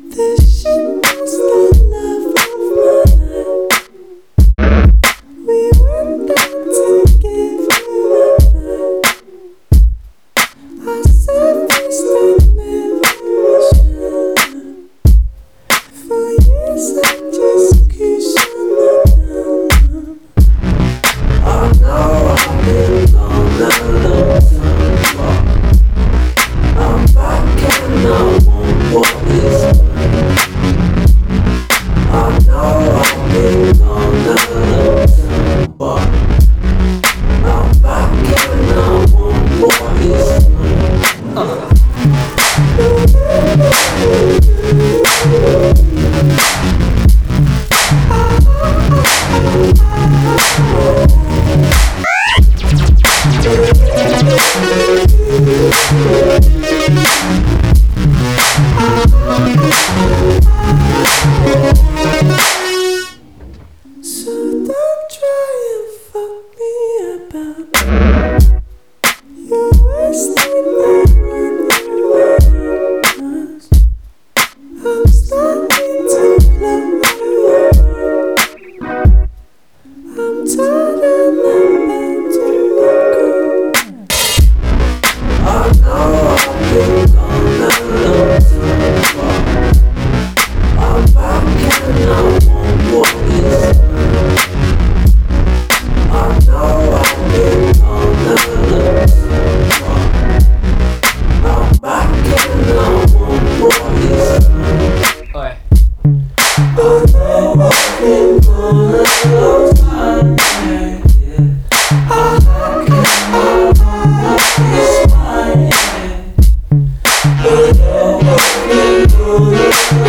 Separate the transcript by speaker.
Speaker 1: This shit all day long. Let's go.